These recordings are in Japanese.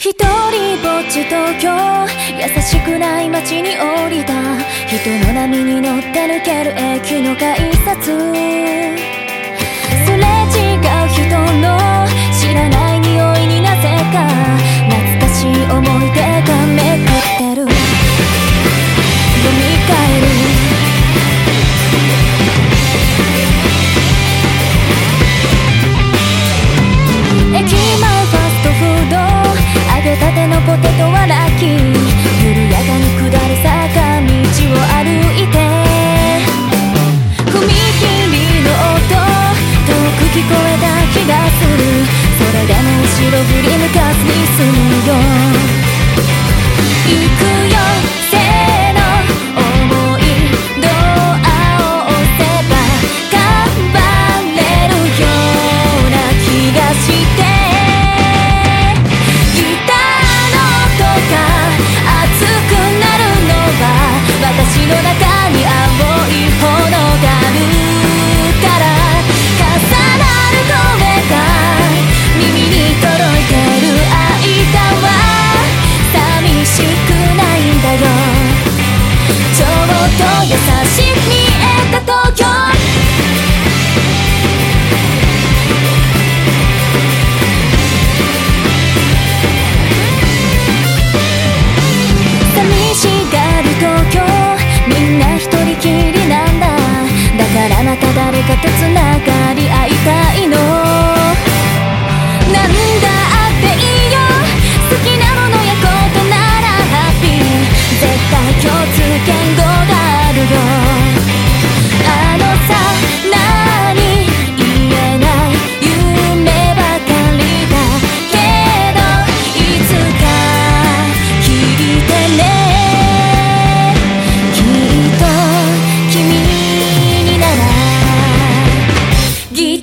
一人ぼっち東京。優しくない街に降りた。人の波に乗って抜ける駅の改札。後ろ振り向かずに済むよ。行くよ。優しい見えた東京寂しがる東京みんな一人きりなんだ。だからまた誰かとつながり合いたいの。なんだっていいよ。好きなものやことならハッピー。絶対共通言語。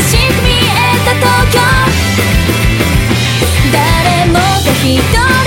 しく見えた東京。誰もが人